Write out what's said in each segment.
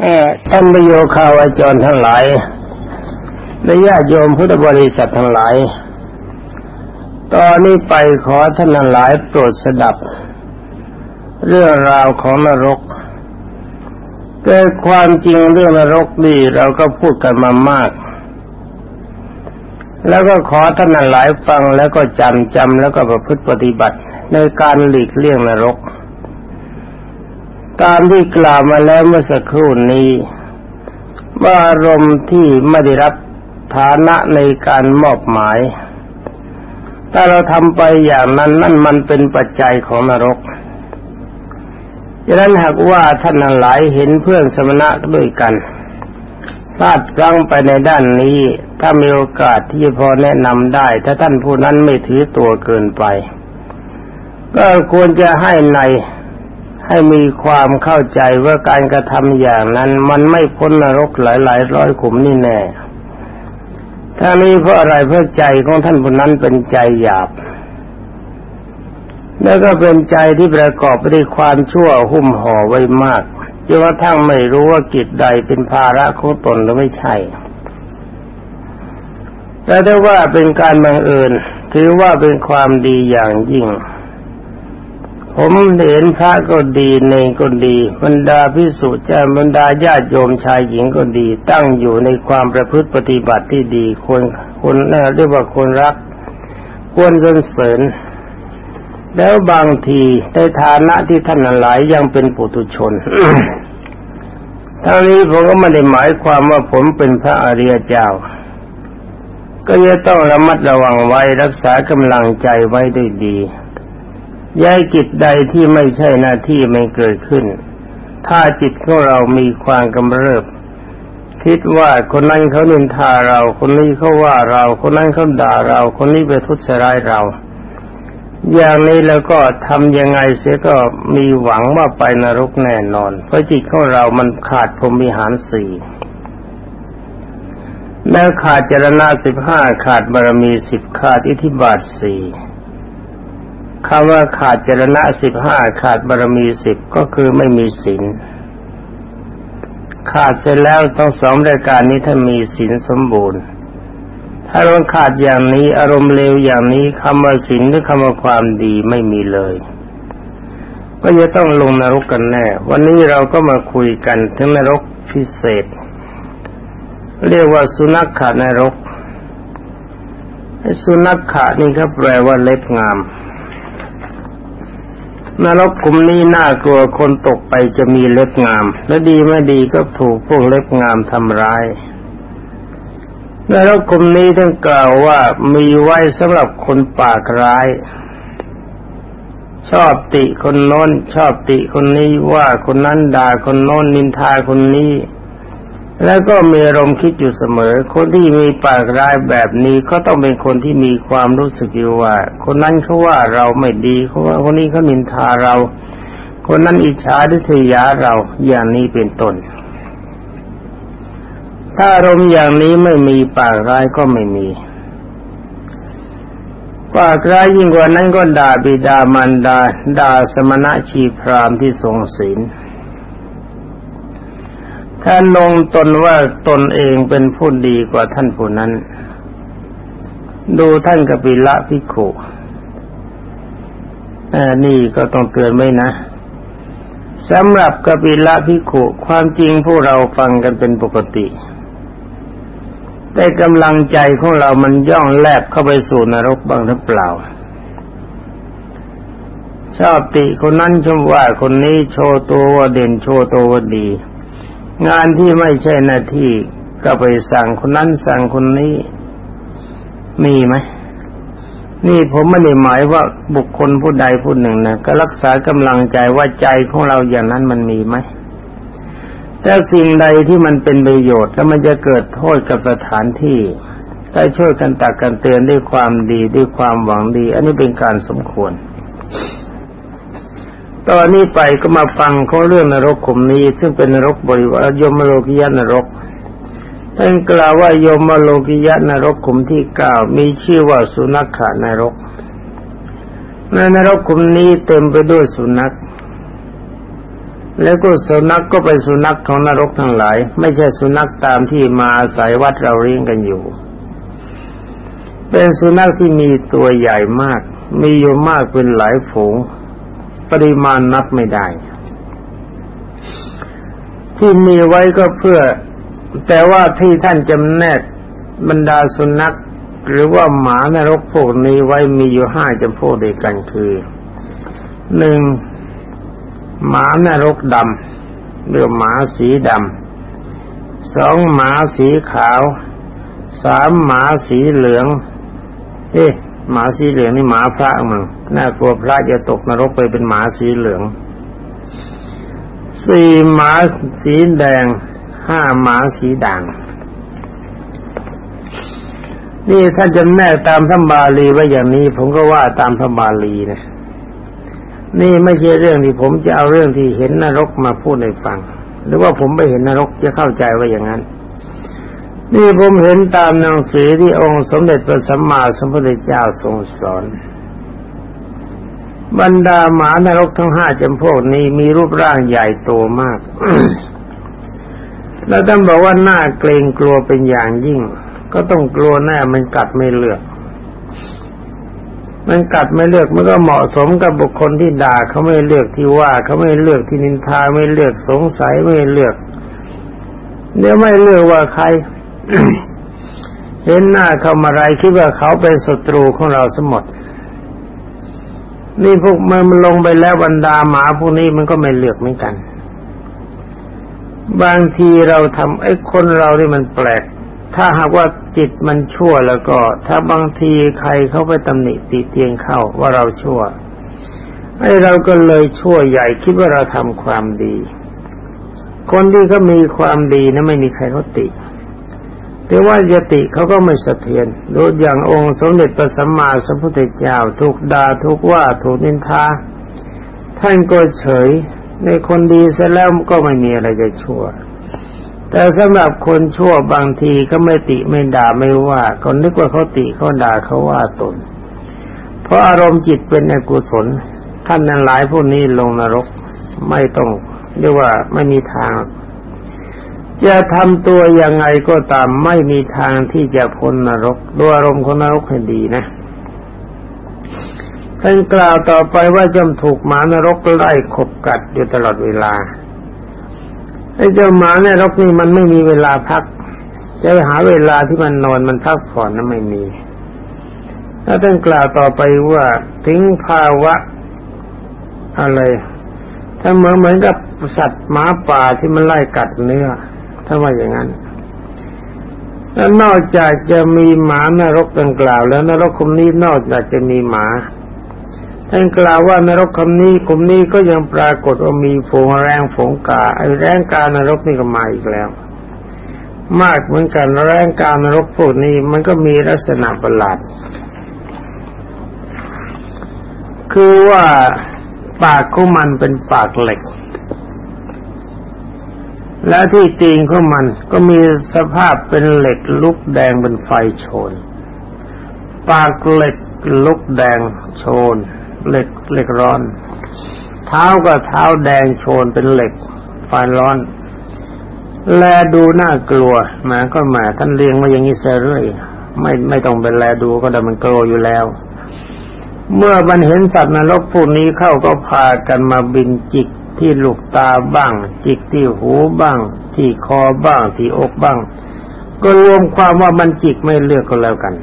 เอ่อท่านประโยคาวาจรทั้งหลายและญาติโยมพุทธบริษัททั้งหลาย ตอนนี้ไปขอท่านทั้งหลายโปรดสดับ เรื่องราวของนรกเกิดความจริงเรื่องนรกดีเราก็พูดกันมามาก แล้วก็ขอท่านหลายฟังแล้วก็จำจำแล้วก็ประพฤติปฏิบัติในการหลีกเลี่ยงนรก ตามที่กล่าวมาแล้วเมื่อสักครู่นี้ว่าอารมณ์ที่ไม่ได้รับฐานะในการมอบหมาย ถ้าเราทำไปอย่างนั้นนั่นมันเป็นปัจจัยของนรกดังนั้นหากว่าท่านหลายเห็นเพื่อนสมณะด้วยกันพลาดพลั้งไปในด้านนี้ ถ้ามีโอกาสที่จะพอแนะนำได้ ถ้าท่านผู้นั้นไม่ถือตัวเกินไป ก็ควรจะให้ใน ให้มีความเข้าใจว่าการกระทำอย่างนั้นมันไม่พ้นนรกหลายๆร้อยขุมนี่แน่ถ้านี้เพราะอะไรเพราะใจของท่านผู้นั้นเป็นใจหยาบ แล้วก็เป็นใจที่ประกอบไปด้วยความชั่วหุ้มห่อไว้มากจนกระทั่งไม่รู้ว่ากิจใดเป็นภาระของตนหรือไม่ใช่แต่ถ้าว่าเป็นการบังเอิญถือว่าเป็นความดีอย่างยิ่ง ผมเห็นพระก็ดีเนงก็ดีบรรดาพิสุเจ้าบรรดาญาติโยมชายหญิงก็ดี ตั้งอยู่ในความประพฤติปฏิบัติที่ดีควรควรเรียกว่าควรรักควรสรรเสริญ แล้วบางทีในฐานะที่ท่านหลายยังเป็นปุถุชนทั้งนี้ผมก็ไม่ได้หมายความว่าผมเป็นพระอริยเจ้า ก็จะต้องระมัดระวังไว้รักษากำลังใจไว้ด้วยดี ย้ายจิตใดที่ไม่ใช่หน้าที่ไม่เกิดขึ้น ถ้าจิตของเรามีความกำเริบ คิดว่าคนนั้นเขานินทาเรา คนนี้เขาว่าเรา คนนั้นเขาด่าเรา คนนี้ไปทุจร้ายเรา อย่างนี้แล้วก็ทำยังไงเสียก็มีหวังว่าไปนรกแน่นอน เพราะจิตของเรามันขาดพรหมิหารสี่แล้วขาดเจรณาสิบห้าขาดบารมีสิบขาดอิทธิบาทสี่ คำว่าขาดเจรณะสิบห้าขาดบารมีสิบก็คือไม่มีศีลขาดเสร็จแล้วทั้งสองรายการนี้ถ้ามีศีลสมบูรณ์ ถ้าเราขาดอย่างนี้อารมณ์เลวอย่างนี้คำว่าศีลหรือคำว่าความดีไม่มีเลย ก็จะต้องลงนรกกันแน่ วันนี้เราก็มาคุยกันถึงนรกพิเศษ เรียกว่าสุนัขขานรกสุนัขขานี่ก็แปลว่าเล็บงาม นรกขุมนี้น่ากลัวคนตกไปจะมีเล็บงาม และดีไม่ดีก็ถูกพวกเล็บงามทำร้ายนรกขุมนี้ท่านกล่าวว่ามีไว้สำหรับคนปากร้าย ชอบติคนโน้น ชอบติคนนี้ว่าคนนั้นด่าคนโน้นนินทาคนนี้ แล้วก็มีอารมณ์คิดอยู่เสมอ คนที่มีปากร้ายแบบนี้ก็ต้องเป็นคนที่มีความรู้สึกอยู่ว่า คนนั้นเขาว่าเราไม่ดีเขาว่าคนนี้เขานินทาเรา คนนั้นอิจฉาดิษยาเราอย่างนี้เป็นต้น ถ้าอารมณ์อย่างนี้ไม่มีปากร้ายก็ไม่มีปากร้ายยิ่งกว่านั้นก็ด่าบิดามารดาด่าสมณะชีพรามที่ทรงศีล ถ้านงตนว่าตนเองเป็นผู้ดีกว่าท่านผู้นั้น ดูท่านกปิละพิโขนี่ก็ต้องเตือนไว้นะสำหรับกปิละพิโขความจริงพวกเราฟังกันเป็นปกติ แต่กำลังใจของเรามันย่องแลบเข้าไปสู่นรกบ้างหรือเปล่าชอบติคนนั้นชมว่าคนนี้โชว์ตัวว่าเด่นโชว์ตัวว่าดี งานที่ไม่ใช่หน้าที่ก็ไปสั่งคนนั้นสั่งคนนี้ มีไหมนี่ผมไม่ได้หมายว่าบุคคลผู้ใดผู้หนึ่งนะก็รักษากำลังใจว่าใจของเราอย่างนั้นมันมีไหมแต่สิ่งใดที่มันเป็นประโยชน์ แล้วมันจะเกิดโทษกับสถานที่ได้ช่วยกันตักกันเตือนด้วยความดีด้วยความหวังดี อันนี้เป็นการสมควร ตอนนี้ไปก็มาฟังของเรื่องนรกขุมนี้ ซึ่งเป็นนรกบริวารยมโลกิยานรกท่านกล่าวว่ายมโลกิยานรกขุมที่เก้ามีชื่อว่าสุนัขขานรก ในนรกขุมนี้เต็มไปด้วยสุนัข แล้วก็สุนัขกก็เป็นสุนัขของนรกทั้งหลาย ไม่ใช่สุนัขตามที่มาอาศัยวัดเราเลี้ยงกันอยู่ เป็นสุนัขที่มีตัวใหญ่มาก มีอยู่มากเป็นหลายฝูง ปริมาณนับไม่ได้ ที่มีไว้ก็เพื่อ แต่ว่าที่ท่านจำแนกบรรดาสุนัข หรือว่าหมานรกพวกนี้ไว้มีอยู่ห้าจำพวกเดียวกันคือหนึ่งหมานรกดำเรือหมาสีดำสองหมาสีขาวสามหมาสีเหลือง เอ๊ะ หมาสีเหลืองนี่หมาพระมึงน่ากลัวพระจะตกนรกไปเป็นหมาสีเหลืองสี่หมาสีแดงห้าหมาสีด่างนี่ถ้าจะแน่ตามพระบาลีไว้อย่างนี้ ผมก็ว่าตามพระบาลีนะนี่ไม่ใช่เรื่องที่ผมจะเอาเรื่องที่เห็นนรกมาพูดให้ฟัง หรือว่าผมไปเห็นนรกจะเข้าใจว่าอย่างนั้น นี่ผมเห็นตามหนังสือที่องค์สมเด็จพระสัมมาสัมพุทธเจ้าทรงสอน บรรดาหมานรกทั้งห้าจำพวกนี้มีรูปร่างใหญ่โตมาก แล้วท่านบอกว่าน่าเกรงกลัวเป็นอย่างยิ่ง ก็ต้องกลัวแน่มันกัดไม่เลือก มันกัดไม่เลือกมันก็เหมาะสมกับบุคคลที่ด่าเขาไม่เลือกที่ว่าเขาไม่เลือกที่นินทาไม่เลือกสงสัยไม่เลือกเดี๋ยวไม่เลือกว่าใคร เห็นหน้าเขามาไรคิดว่าเขาเป็นศัตรูของเราสมหมด นี่พวกมันลงไปแล้วบรรดาหมาพวกนี้มันก็ไม่เลือกเหมือนกัน บางทีเราทำไอ้คนเรานี่มันแปลก ถ้าหากว่าจิตมันชั่วแล้วก็ ถ้าบางทีใครเขาไปตำหนิติเตียงเข้าว่าเราชั่ว ไอ้เราก็เลยชั่วใหญ่คิดว่าเราทำความดี คนที่เขามีความดีนะไม่มีใครเขาติ แต่ว่ายติเขาก็ไม่สะเทือนดูอย่างองค์สมเด็จพระสัมมาสัมพุทธเจ้าถูกด่าถูกว่าถูกนินทาท่านก็เฉยในคนดีเสร็จแล้วก็ไม่มีอะไรจะชั่ว แต่สำหรับคนชั่วบางทีก็ไม่ติไม่ด่าไม่ว่าคนนึกว่าเขาติเขาด่าเขาว่าตน เพราะอารมณ์จิตเป็นอกุศลท่านนั้นหลายผู้นี้ลงนรกไม่ต้องเรียกว่าไม่มีทาง จะทำตัวยังไงก็ตามไม่มีทางที่จะพ้นนรกด้วยอารมณ์ของนรกให้ดีนะท่านกล่าวต่อไปว่าจำถูกหมานรกไล่ขบกัดอยู่ตลอดเวลาไอ้เจ้าหมาในรกนี่มันไม่มีเวลาพัก จะหาเวลาที่มันนอนมันพักผ่อนนั้นไม่มีแล้วท่านกล่าวต่อไปว่าถึงภาวะอะไรถ้าเหมือนเหมือนกับสัตว์หมาป่าที่มันไล่กัดเนื้อ ถ้าว่าอย่างนั้นแล้วนอกจากจะมีหมานรกดังกล่าว แล้วนรกคมนี้นอกจากจะมีหมาท่านกล่าวว่านรกคำนี้กลุ่มนี้ก็ยังปรากฏว่ามีฝูงแรงฝูงกาไอ้แรงกานรกนี่ก็มาอีกแล้ว มากเหมือนกันแรงกานรกพวกนี้มันก็มีลักษณะประหลาด คือว่าปากของมันเป็นปากเหล็ก และที่ตีนของมันก็มีสภาพเป็นเหล็กลุกแดงเป็นไฟโชน ปากเหล็กลุกแดงโชน เหล็กเหล็กร้อน เท้าก็เท้าแดงโชนเป็นเหล็กไฟร้อน แลดูน่ากลัวมาก็มาท่านเลี้ยงมาอย่างนี้เสียเรื่อยไม่ไม่ต้องเป็นแลดูก็ได้มันกลัวอยู่แล้ว เมื่อมันเห็นสัตว์นรกพวกนี้เข้าก็พากันมาบินจิก ที่ลูกตาบ้าง จิกที่หูบ้าง ที่คอบ้าง ที่อกบ้าง ก็รวมความว่ามันจิกไม่เลือกก็แล้วกัน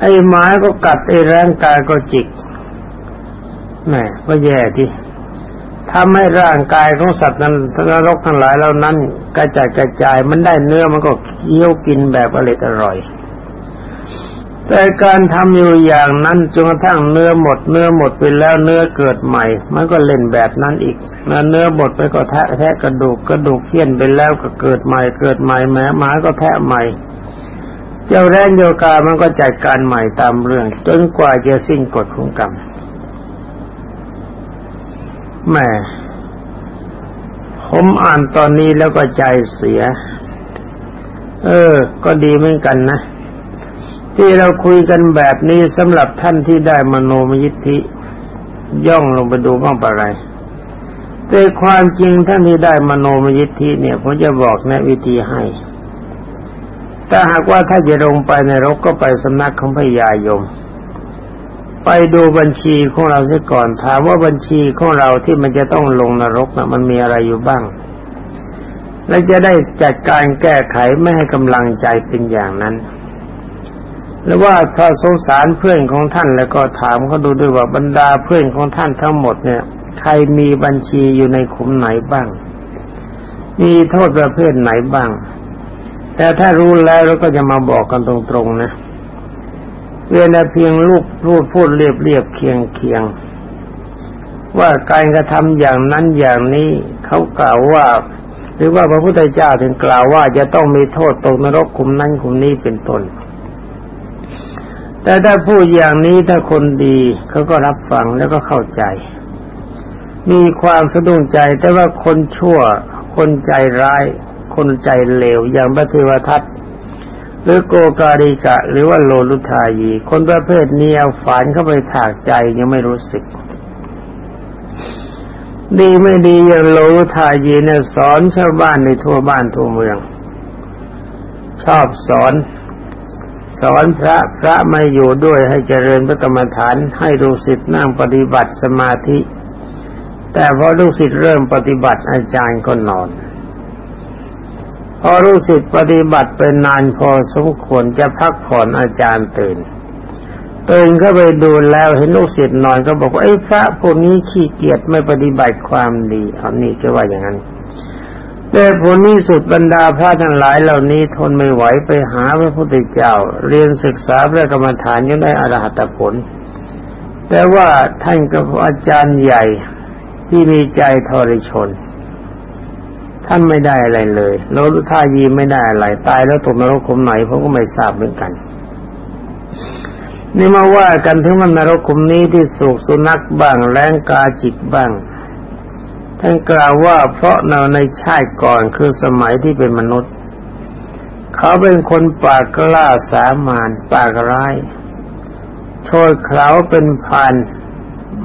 ไอ้ไม้ก็กัดไอ้ร่างกายก็จิกแหมก็แย่ที่ทำให้ร่างกายของสัตว์นั้นนรกทั้งหลายเหล่านั้นกระจายกระจายมันได้เนื้อมันก็เคี้ยวกินแบบอร่อยอร่อย แต่การทำอยู่อย่างนั้นจนกระทั่งเนื้อหมดเนื้อหมดไปแล้วเนื้อเกิดใหม่ มันก็เล่นแบบนั้นอีกเนื้อหมดไปก็แทะแทะกระดูกกระดูกเพี้ยนไปแล้วก็เกิดใหม่เกิดใหม่แม้หมาก็แทะใหม่ เจ้าแรงโยกามันก็จัดการใหม่ตามเรื่อง จนกว่าจะสิ้นกฎของกรรมแม่ผมอ่านตอนนี้แล้วก็ใจเสีย เออ ก็ดีเหมือนกันนะ ที่เราคุยกันแบบนี้สำหรับท่านที่ได้มโนมยิทธิย่องลงไปดูบ้างปะไรแต่ความจริงท่านที่ได้มโนมยิทธิเนี่ยผมจะบอกแนวิธีให้ถ้าหากว่าถ้าจะลงไปในรกก็ไปสำนักของพญายม ไปดูบัญชีของเราเสียก่อนถามว่าบัญชีของเราที่มันจะต้องลงนรกนะมันมีอะไรอยู่บ้าง และจะได้จัดการแก้ไขไม่ให้กำลังใจเป็นอย่างนั้น หรือว่าถ้าสงสารเพื่อนของท่านแล้วก็ถามเขาดูด้วยว่าบรรดาเพื่อนของท่านทั้งหมดเนี่ย ใครมีบัญชีอยู่ในขุมไหนบ้าง มีโทษประเภทไหนบ้าง แต่ถ้ารู้แล้วเราก็จะมาบอกกันตรงๆนะเวลาเพียงลูกพูดพูดเรียบเรียบเคียงเคียงว่าการกระทำอย่างนั้นอย่างนี้เขากล่าวว่า หรือว่าพระพุทธเจ้าถึงกล่าวว่าจะต้องมีโทษตกนรกคุมนั้นคุมนี้เป็นต้น แต่ถ้าพูดอย่างนี้ถ้าคนดีเขาก็รับฟังแล้วก็เข้าใจ มีความสะดุ้งใจแต่ว่าคนชั่ว คนใจร้าย คนใจเลวอย่างพระเทวทัตหรือโกการิกะ หรือว่าโลลุทายี คนประเภทนี้เอาฝานเข้าไปถากใจยังไม่รู้สึก ดีไม่ดีอย่างโลลุทายีเนี่ยสอนชาวบ้านในทั่วบ้านทั่วเมือง ชอบสอน สอนพระพระไม่อยู่ด้วยให้เจริญพระกรรมฐานให้ลูกศิษย์นั่งปฏิบัติสมาธิ แต่พอลูกศิษย์เริ่มปฏิบัติอาจารย์ก็นอน พอลูกศิษย์ปฏิบัติเป็นนานพอสมควรจะพักผ่อนอาจารย์ตื่นตื่นเข้าไปดูแล้วเห็นลูกศิษย์นอนก็บอกว่าไอ้พระพวกนี้ขี้เกียจไม่ปฏิบัติความดีอานี่ก็ว่าอย่างนั้น แต่ผลนี้สุดบรรดาพระทั้งหลายเหล่านี้ทนไม่ไหวไปหาพระพุทธเจ้า เรียนศึกษาพระกรรมฐานยังได้อรหัตผล แต่ว่าท่านกับอาจารย์ใหญ่ที่มีใจทรชน ท่านไม่ได้อะไรเลยโลลุท่ายีไม่ได้อะไรตายแล้วตกนรกขุมไหนผมก็ไม่ทราบเหมือนกันนี่มาว่ากันถึงมันนรกขุมนี้ที่สุกสุนัขบ้างแรงกาจิกบ้าง ท่านกล่าวว่าเพราะเราในชาติก่อนคือสมัยที่เป็นมนุษย์ เขาเป็นคนปากกล้าสามานปากร้ายโชยเขาเป็นพัน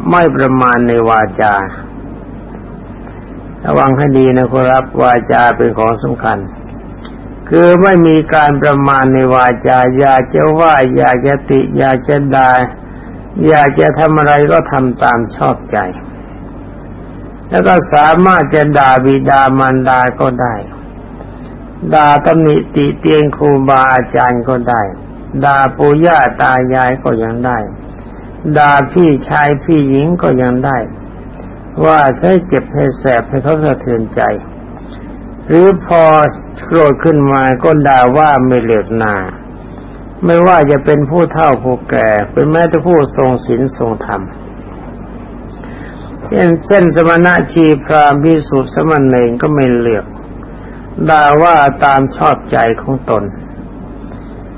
ไม่ประมาณในวาจา ระวังให้ดีนะครับวาจาเป็นของสำคัญ คือไม่มีการประมาณในวาจา อยากจะว่าอยากจะติ อยากจะด่าอยากจะทำอะไรก็ทำตามชอบใจ แล้วก็สามารถจะด่าบิดามารดาก็ได้ ด่าตำหนิติเตียงครูบาอาจารย์ก็ได้ ด่าปู่ย่าตายายก็ยังได้ ด่าพี่ชายพี่หญิงก็ยังได้ ว่าใช้เจ็บให้แสบให้เขาสะเทือนใจ หรือพอโกรธขึ้นมาก็ด่าว่าไม่เหลือหนาไม่ว่าจะเป็นผู้เฒ่าผู้แก่ เป็นแม้แต่ผู้ทรงศีลทรงธรรม เช่นเช่นสมณะชีพรามพิสุสมณเณรก็ไม่เลือกด่าว่าตามชอบใจของตน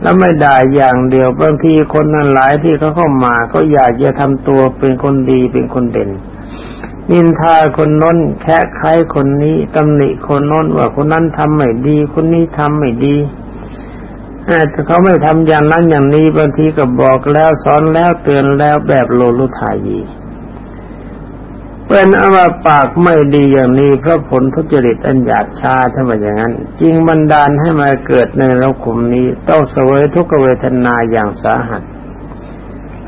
แล้วไม่ด่าอย่างเดียวบางทีคนนั้นหลายที่เขาเข้ามาก็อยากจะทำตัวเป็นคนดีเป็นคนเด่น นินทาคนน้นแค่ใครคนนี้ตำหนิคนน้นว่าคนนั้นทำไม่ดี คนนี้ทำไม่ดีแต่เขาไม่ทำอย่างนั้นอย่างนี้บางทีก็บอกแล้วสอนแล้วเตือนแล้วแบบโลลุทายี เป็นอว่าปากไม่ดีอย่างนี้เพราะผลทุจริตอันหยาบช้าถ้าว่าอย่างนั้นจริงบันดาลให้มาเกิดในโลกขุมนี้ ต้องเสวยทุกเวทนาอย่างสาหัส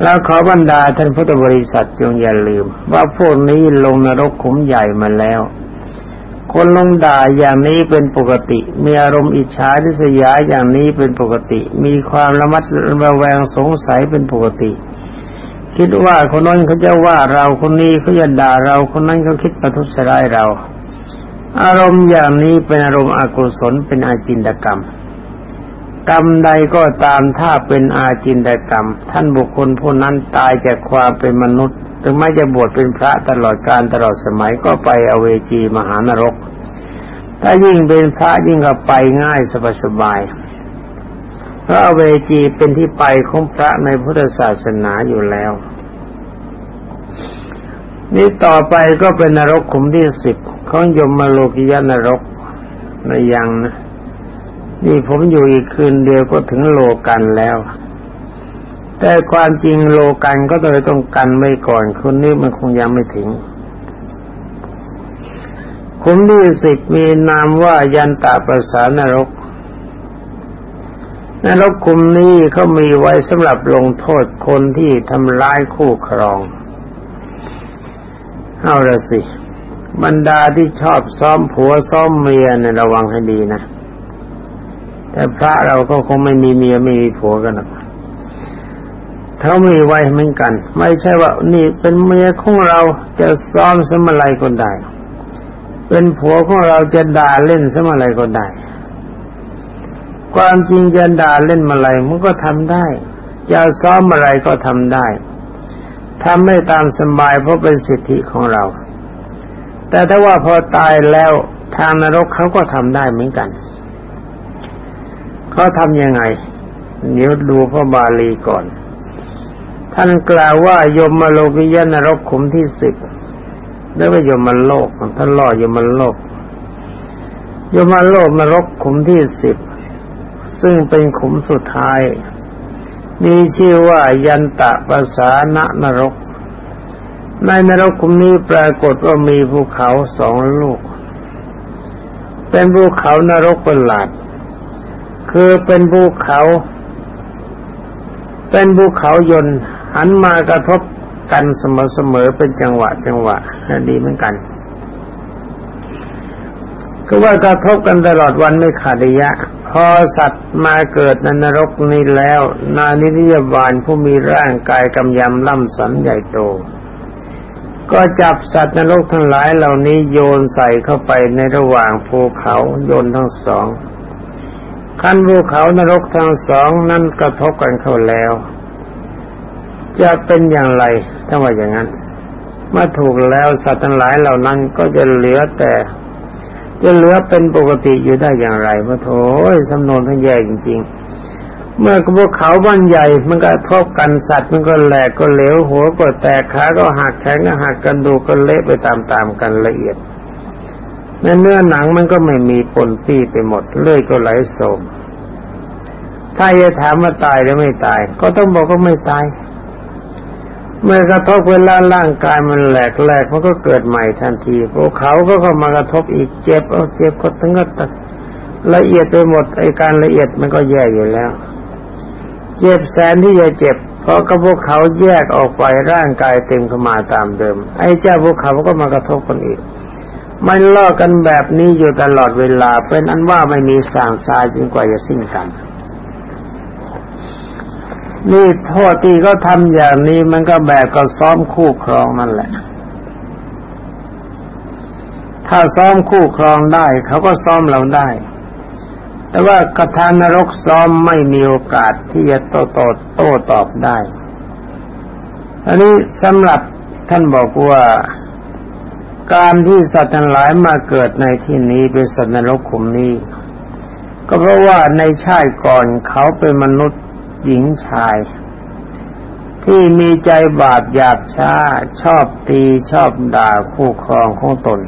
แล้วขอบรรดาท่านพุทธบริษัทจงอย่าลืม ว่าพวกนี้ลงนรกขุมใหญ่มาแล้ว คนลงด่าอย่างนี้เป็นปกติ มีอารมณ์อิจฉาทิษยาอย่างนี้เป็นปกติ มีความระมัดระแวงสงสัยเป็นปกติ คิดว่าคนนั้นเขาจะว่าเราคนนี้เขาจะด่าเราคนนั้นเขาคิดประทุษร้ายเรา อารมณ์อย่างนี้เป็นอารมณ์อกุศลเป็นอาจินตกรรม กรรมใดก็ตามถ้าเป็นอาจินตกรรม ท่านบุคคลผู้นั้นตายจากความเป็นมนุษย์ถึงไม่จะบวชเป็นพระตลอดการตลอดสมัยก็ไปอเวจีมหานรก ถ้ายิ่งเป็นพระยิ่งก็ไปง่ายสบาย พระเวจีเป็นที่ไปของพระในพุทธศาสนาอยู่แล้ว นี่ต่อไปก็เป็นนรกขุมที่สิบของยมมาโลกิยานรกในยังนะนี่ผมอยู่อีกคืนเดียวก็ถึงโลกันแล้ว แต่ความจริงโลกันก็เลยต้องกันไว้ก่อนคนนี้มันคงยังไม่ถึงขุมที่สิบมีนามว่ายันตาประสานรก นรกคุมนี้เขามีไว้สำหรับลงโทษคนที่ทำร้ายคู่ครอง เอาละสิ บรรดาที่ชอบซ้อมผัวซ้อมเมียเนี่ยระวังให้ดีนะ แต่พระเราก็คงไม่มีเมียไม่มีผัวกันหรอกเขามีไว้เหมือนกัน ไม่ใช่ว่า นี่เป็นเมียของเราจะซ้อมสมัยก็ได้ เป็นผัวของเราจะด่าเล่นสมัยก็ได้ ความจริงจะด่าเล่นมาอะไรมันก็ทำได้จะซ้อมอะไรก็ทำได้ทำไม่ตามสบายเพราะเป็นสิทธิของเรา แต่ถ้าว่าพอตายแล้วทางนรกเขาก็ทำได้เหมือนกันเขาทำยังไง เดี๋ยวดูพระบาลีก่อน ท่านกล่าวว่ายมมโลกิยนรกขุมที่สิบแล้วก็ยมมโลกท่านล่อยมมโลกยมมโลกนรกขุมที่สิบ ซึ่งเป็นขุมสุดท้าย มีชื่อว่ายันตะภาษาณนรก ในนรกขุมนี้ปรากฏว่ามีภูเขาสองลูก เป็นภูเขานรกประหลาด คือเป็นภูเขา เป็นภูเขายนต์หันมากระทบกันเสมอๆเป็นจังหวะจังหวะดีเหมือนกันคือว่ากระทบกันตลอดวันไม่ขาดระยะ พอสัตว์มาเกิดในนรกนี้แล้ว นานิริยบาลผู้มีร่างกายกำยำล่ำสันใหญ่โต ก็จับสัตว์นรกทั้งหลายเหล่านี้โยนใส่เข้าไปในระหว่างภูเขาโยนทั้งสองขั้นภูเขานรกทั้งสองนั้นกระทบกันเข้าแล้ว จะเป็นอย่างไรถ้าว่าอย่างนั้นเมื่อถูกแล้วสัตว์ทั้งหลายเหล่านั้นก็จะเหลือแต่ จะเหลือเป็นปกติอยู่ได้อย่างไรพระโถสำนวนทั้งแย่จริง ๆ เมื่อพวกเขาบ้านใหญ่มันก็ทบกันสัตว์มันก็แหลกก็เหลวหัวก็แตกขาก็หักแขนก็หักกันดูก็เละไปตามๆกันละเอียดในเนื้อหนังมันก็ไม่มีปนปี้ไปหมดเลื่อยก็ไหลโสมถ้าจะถามว่าตายหรือไม่ตาย ก็ต้องบอกว่าไม่ตาย เมื่อกระทบเวลาร่างกายมันแหลกแหลกมันก็เกิดใหม่ทันทีพวกเขาก็เข้ามากระทบอีกเจ็บเอาเจ็บก็ทั้งก็ละเอียดไปหมดไอการละเอียดมันก็แย่อยู่แล้ว เจ็บแสนที่จะเจ็บ เพราะก็พวกเขาแยกออกไปร่างกายเต็มเข้ามาตามเดิม ไอ้เจ้าพวกเขาก็มากระทบกันอีกมันล่อกันแบบนี้อยู่ตลอดเวลาเป็นอันว่าไม่มีสางซายจนกว่าจะสิ้นกัน นี่โทษที่เขาทำอย่างนี้มันก็แบบก็ซ้อมคู่ครองนั่นแหละ ถ้าซ้อมคู่ครองได้ เขาก็ซ้อมเราได้ แต่ว่ากระทานนรกซ้อมไม่มีโอกาสที่จะโต้ตอบโต้ตอบได้ อันนี้สำหรับท่านบอกว่าการที่สัตว์ทั้งหลายมาเกิดในที่นี้เป็นสัตว์นรกขุมนี้ ก็เพราะว่าในชาติก่อนเขาเป็นมนุษย์ หญิงชาย ที่มีใจบาปหยาบช้า ชอบตีชอบด่าคู่ครองของตน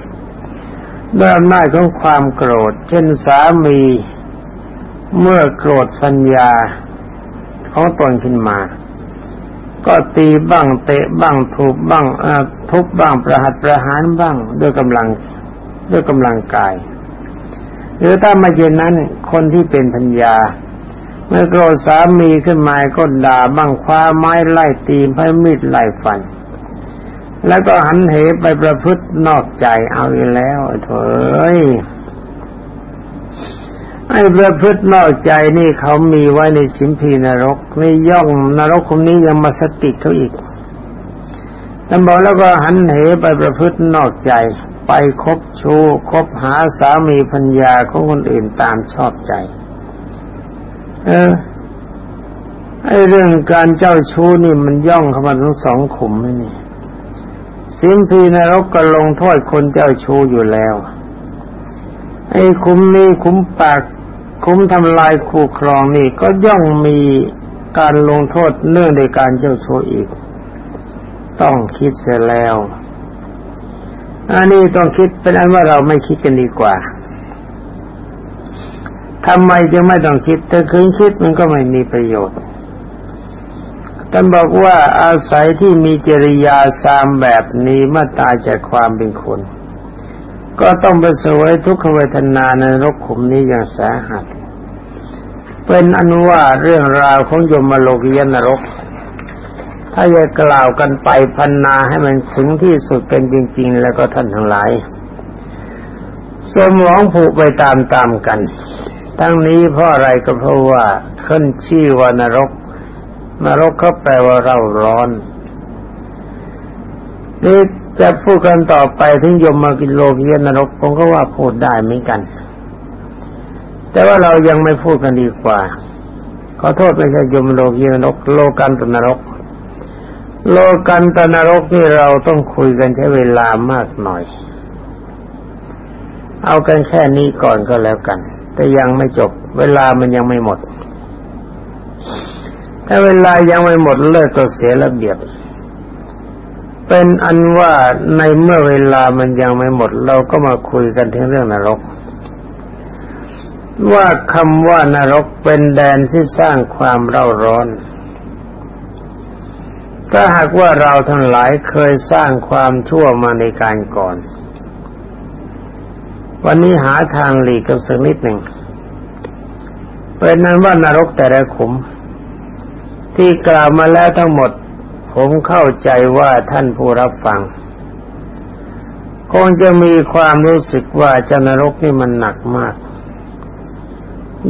ด้วยอำนาจของความโกรธ เช่นสามี เมื่อโกรธสัญญาของตนขึ้นมา ก็ตีบ้างเตะบ้างทุบบ้างทุบบ้างประหัตประหารบ้างด้วยกำลังด้วยกำลังกาย หรือถ้าไม่เช่นนั้นคนที่เป็นพัญญา มื่อโกรธสามีขึ้นมาก็ด่าบ้างคว้าไม้ไล่ตีไพ่มีดไล่ฟัน แล้วก็หันเหไปประพฤตินอกใจเอาอีแล้วเถอยไอ้ประพฤตินอกใจนี่เขามีไว้ในสิมพีนรกนี่ย่องนรกคนนี้ยังมาสติเขาอีกท่านบอกแล้วก็หันเหไปประพฤตินอกใจ ไปคบชู้คบหาสามีพัญญาของคนอื่นตามชอบใจ เออไอเรื่องการเจ้าชู้นี่มันย่องเข้ามาทั้งสองขุมนี่สิมพีนรกก็ลงโทษคนเจ้าชู้อยู่แล้ว ไอ้คุ้มนี้คุ้มปาก คุ้มทำลายคู่ครองนี่ก็ย่องมีการลงโทษเนื่องในการเจ้าชู้อีก ต้องคิดเสียแล้ว อันนี้ต้องคิดเป็นอันว่าเราไม่คิดกันดีกว่า ทำไมจึงไม่ต้องคิดถ้าคืนคิดมันก็ไม่มีประโยชน์ท่านบอกว่าอาศัยที่มีจริยาสามแบบนี้เมื่อตายจากความเป็นคน ก็ต้องไปสวยทุกขเวทนาในนรกขุมนี้อย่างสาหัส เป็นอนุว่าเรื่องราวของยมโลกียนรก ถ้าจะกล่าวกันไปพันนาให้มันถึงที่สุดเป็นจริง ๆ แล้วก็ท่านทั้งหลาย สมองผูกไปตามๆกัน ทั้งนี้เพราะอะไรก็เพราะว่าขึ้นชื่อว่านรก นรกเขาแปลว่าเราร้อนนี่จะพูดกันต่อไปถึงยมมากินโลกียนรกผมก็ว่าพูดได้เหมือนกัน แต่ว่าเรายังไม่พูดกันดีกว่า ขอโทษไม่ใช่ยมโลกียนรก โลกันตนรก โลกันตนรกนี่เราต้องคุยกันใช้เวลามากหน่อย เอากันแค่นี้ก่อนก็แล้วกัน แต่ยังไม่จบ เวลามันยังไม่หมด ถ้าเวลายังไม่หมดเลิกก็เสียระเบียบ เป็นอันว่าในเมื่อเวลามันยังไม่หมด เราก็มาคุยกันถึงเรื่องนรก ว่าคำว่านรกเป็นแดนที่สร้างความเร่าร้อนถ้าหากว่าเราทั้งหลายเคยสร้างความชั่วมาในการก่อน วันนี้หาทางหลีกกันสักนิดหนึ่งเป็นนั้นว่านรกแต่ละขุม ที่กล่าวมาแล้วทั้งหมด ผมเข้าใจว่าท่านผู้รับฟัง คงจะมีความรู้สึกว่าจนรกนี่มันหนักมาก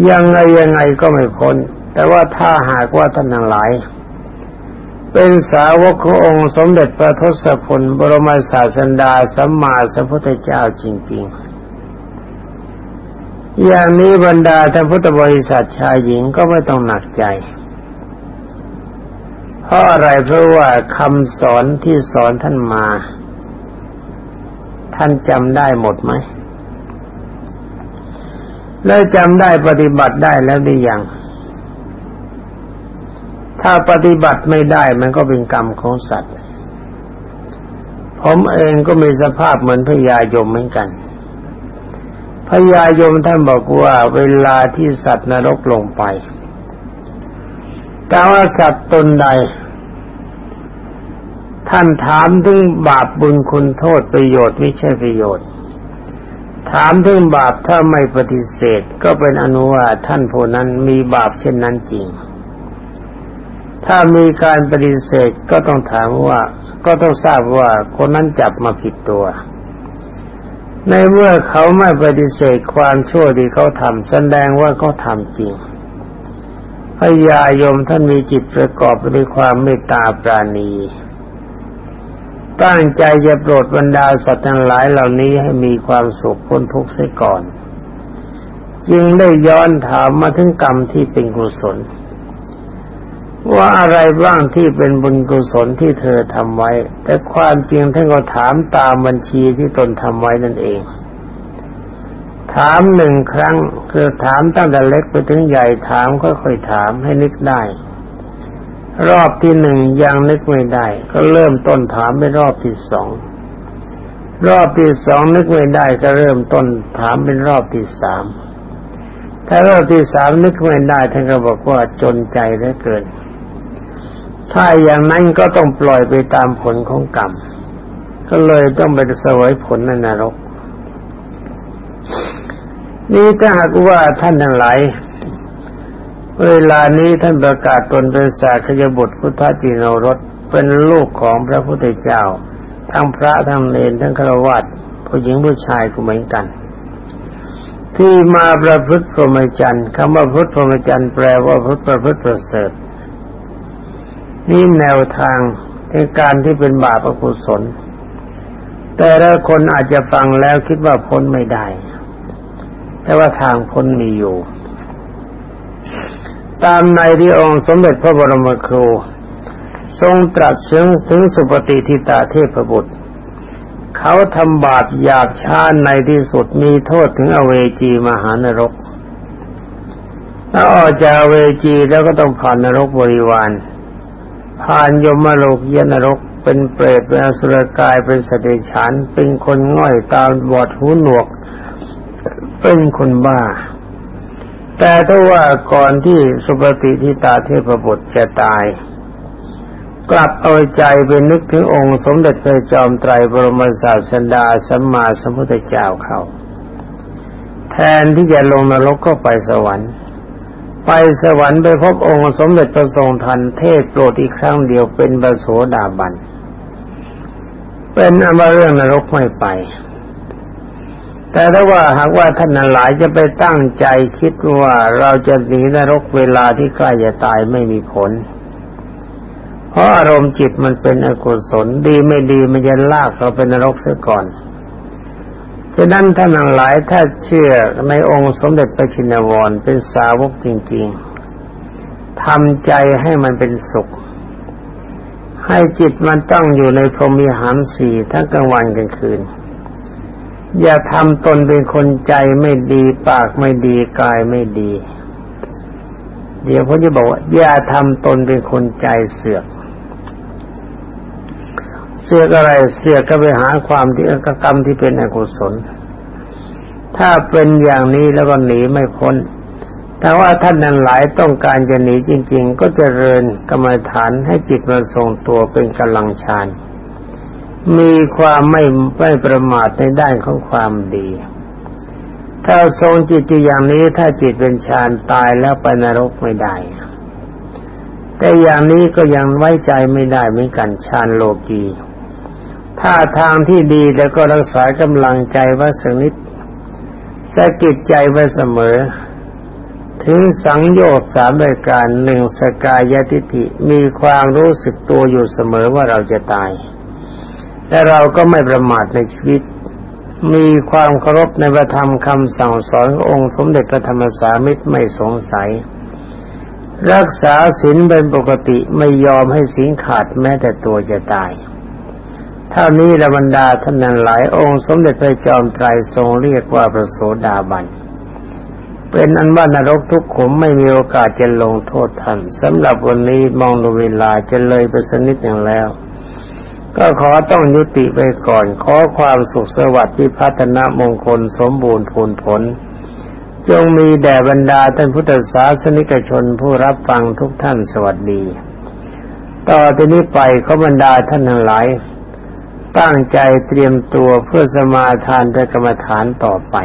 ยังไงยังไงก็ไม่พ้น แต่ว่าถ้าหากว่าท่านทั้งหลาย เป็นสาวกขององค์สมเด็จพระทศพลบรมศาสดาสัมมาสัมพุทธเจ้าจริง ๆ อย่างนี้บรรดาท่านพุทธบริษัทชายหญิงก็ไม่ต้องหนักใจ เพราะอะไรเพราะว่าคำสอนที่สอนท่านมา ท่านจำได้หมดไหม แล้วจำได้ปฏิบัติได้แล้วหรือยัง ถ้าปฏิบัติไม่ได้มันก็เป็นกรรมของสัตว์ ผมเองก็มีสภาพเหมือนพญายมเหมือนกัน พญายมท่านบอกว่าเวลาที่สัตว์นรกลงไปแต่ว่าสัตว์ตนใด ท่านถามถึงบาปบุญคุณโทษประโยชน์ไม่ใช่ประโยชน์ ถามถึงบาปถ้าไม่ปฏิเสธ ก็เป็นอนุว่าท่านผู้นั้นมีบาปเช่นนั้นจริง ถ้ามีการปฏิเสธก็ต้องถามว่า ก็ต้องทราบว่าคนนั้นจับมาผิดตัว ในเมื่อเขาไม่ปฏิเสธความชั่วที่เขาทำแสดงว่าเขาทำจริงพญายมท่านมีจิตประกอบด้วยความเมตตาปราณี ตั้งใจจะโปรดบรรดาสัตว์ทั้งหลายเหล่านี้ให้มีความสุขพ้นทุกข์เสียก่อน จึงได้ย้อนถามมาถึงกรรมที่เป็นกุศล ว่าอะไรบ้างที่เป็นบุญกุศลที่เธอทำไว้ แต่ความจริงท่านก็ถามตามบัญชีที่ตนทำไว้นั่นเอง ถามหนึ่งครั้งคือถามตั้งแต่เล็กไปถึงใหญ่ถามค่อยๆถามให้นึกได้ รอบที่หนึ่งยังนึกไม่ได้ ก็เริ่มต้นถามเป็นรอบที่สองรอบที่สองนึกไม่ได้ก็เริ่มต้นถามเป็นรอบที่สามถ้ารอบที่สามนึกไม่ได้ท่านก็บอกว่าจนใจเหลือเกิน ถ้าอย่างนั้นก็ต้องปล่อยไปตามผลของกรรม ก็เลยต้องไปเสวยผลในนรก นี่ถ้าหากว่าท่านทั้งหลายเวลานี้ท่านประกาศตนเป็นสาขยบุตรพุทธจินรสเป็นลูกของพระพุทธเจ้า ทั้งพระทั้งเลนทั้งฆราวาสผู้หญิงผู้ชายก็เหมือนกัน ที่มาประพฤติพรหมจรรย์คำว่าพุทธพรหมจรรย์แปลว่าพุทธประพฤติประเสริฐ นี่แนวทางในการที่เป็นบาปอกุศล แต่ละคนอาจจะฟังแล้วคิดว่าพ้นไม่ได้ แต่ว่าทางพ้นมีอยู่ ตามในที่องค์สมเด็จพระบรมครู ทรงตรัสถึงถึงสุปฏิทิตาเทพบุตร เขาทำบาปหยาบช้าในที่สุดมีโทษถึงอเวจีมหานรกถ้าออกจากเวจีแล้วก็ต้องผ่านนรกบริวาร ผ่านยมโลกเยนรก เป็นเปรตเป็นอสุรกายเป็นสเดชานเป็นคนง่อยตาบอดหูหนวก เป็นคนบ้า แต่ถ้าว่าก่อนที่สุปฏิทิตาเทพบุตรจะตาย กลับเอาใจไปนึกถึงองค์สมเด็จพระจอมไตรบรมศาสดาสัมมาสัมพุทธเจ้าเขา แทนที่จะลงนรกก็ไปสวรรค์ ไปสวรรค์ไปพบองค์สมเด็จพระทรงทันเทศโปรดอีกครั้งเดียวเป็นบโสดาบัน เป็นอมาเรื่องนรกไม่ไป แต่ถ้าว่าหากว่าท่านหลายจะไปตั้งใจคิดว่าเราจะหนีนรกเวลาที่ใกล้จะตายไม่มีผล เพราะอารมณ์จิตมันเป็นอกุศลดีไม่ดีมันจะลากเราเป็นนรกเสียก่อน ฉะนั้นท่านหลายถ้าเชื่อในองค์สมเด็จพระชินวรเป็นสาวกจริงๆทำใจให้มันเป็นสุข ให้จิตมันตั้งอยู่ในพรหมิหารสี่ทั้งกลางวันกลางคืน อย่าทำตนเป็นคนใจไม่ดีปากไม่ดีกายไม่ดี เดี๋ยวผมจะบอกว่าอย่าทำตนเป็นคนใจเสือก เสือกอะไรเสือกก็ไปหาความที่กรรมที่เป็นอกุศล ถ้าเป็นอย่างนี้แล้วก็หนีไม่พ้นแต่ว่าท่านนั้นหลายต้องการจะหนีจริง ๆ ก็จเจริญกรรมฐานให้จิตมาทรงตัวเป็นกำลังฌานมีความไม่ไม่ประมาทในด้านของความดี ถ้าทรงจิตอย่างนี้ถ้าจิตเป็นฌานตายแล้วไปนรกไม่ได้ แต่อย่างนี้ก็ยังไว้ใจไม่ได้เหมือนกันฌานโลกี ถ้าทางที่ดีแล้วก็รักษากำลังใจไว้สักนิดสะกิดใจไว้เสมอ ถึงสังโยชน์สามรายการหนึ่งสกายทิฏฐิมีความรู้สึกตัวอยู่เสมอว่าเราจะตายแต่เราก็ไม่ประมาทในชีวิต มีความเคารพในพระธรรมคำสั่งสอนขององค์สมเด็จพระธรรมสามิตรไม่สงสัย รักษาศีลเป็นปกติไม่ยอมให้ศีลขาดแม้แต่ตัวจะตาย เท่านี้ละบรรดาท่านนั้นหลายองค์สมเด็จพระจอมไตรทรงเรียกว่าพระโสดาบันเป็นอันว่านรกทุกขุมไม่มีโอกาสจะลงโทษท่านสำหรับวันนี้มองดูเวลาจะเลยไปสนิดหนึ่งแล้ว ก็ขอต้องยุติไปก่อน ขอความสุขสวัสดิ์พิพัฒนมงคลสมบูรณ์ผลผล จงมีแด่บรรดาท่านพุทธศาสนิกชนผู้รับฟังทุกท่านสวัสดี ต่อที่นี้ไปขอบรรดาท่านทั้งหลาย ตั้งใจเตรียมตัวเพื่อสมาทานและกรรมฐานต่อไป